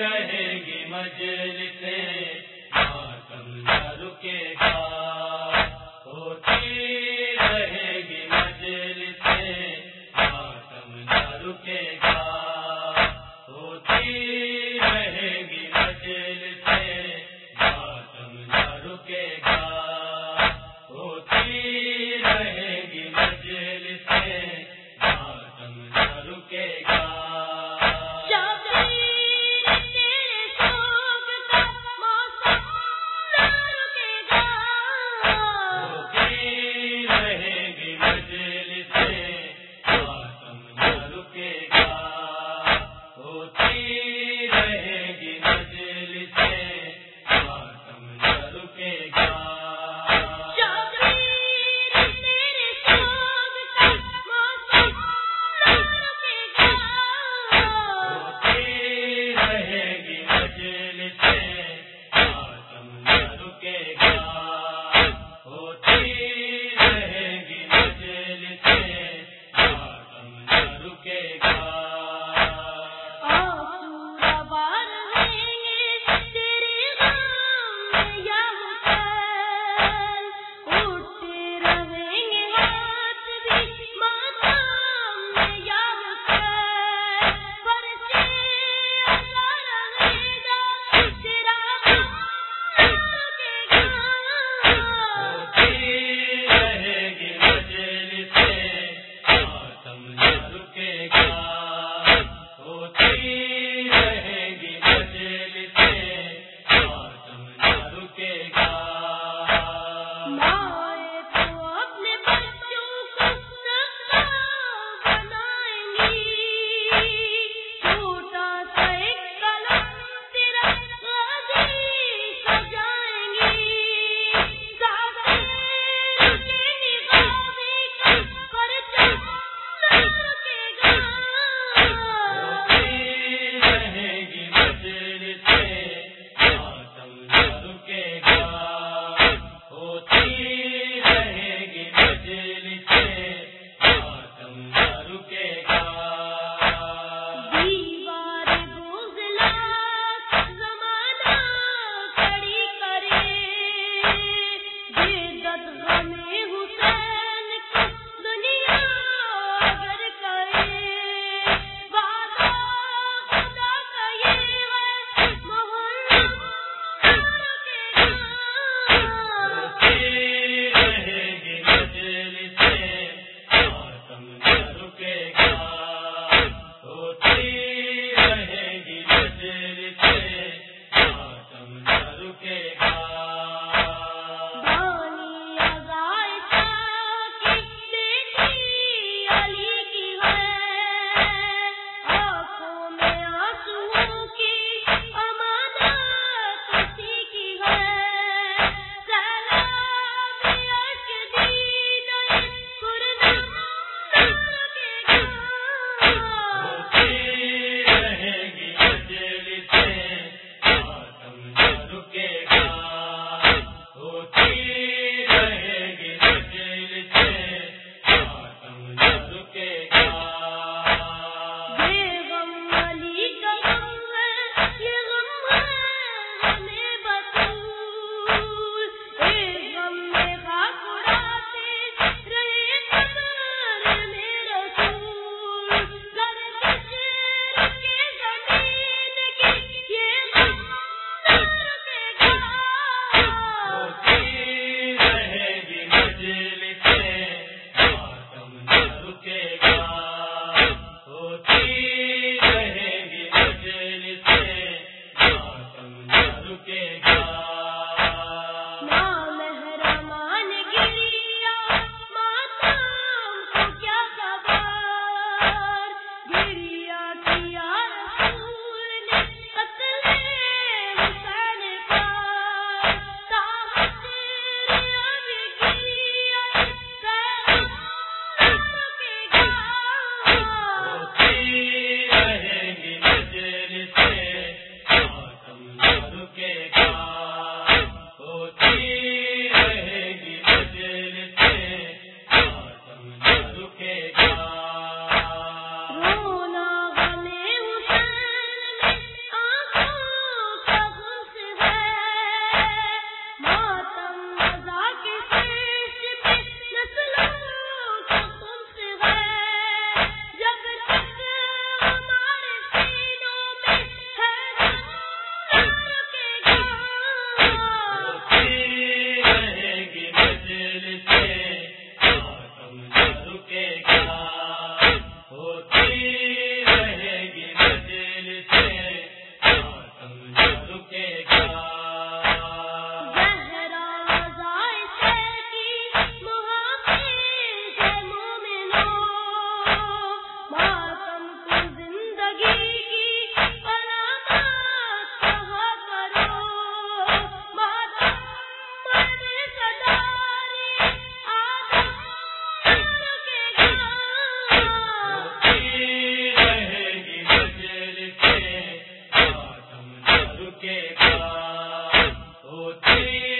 رہے گی مجلسیں ماتم نہ رکے گا۔ سکے جھکے گا۔ کے دیتا ہوتی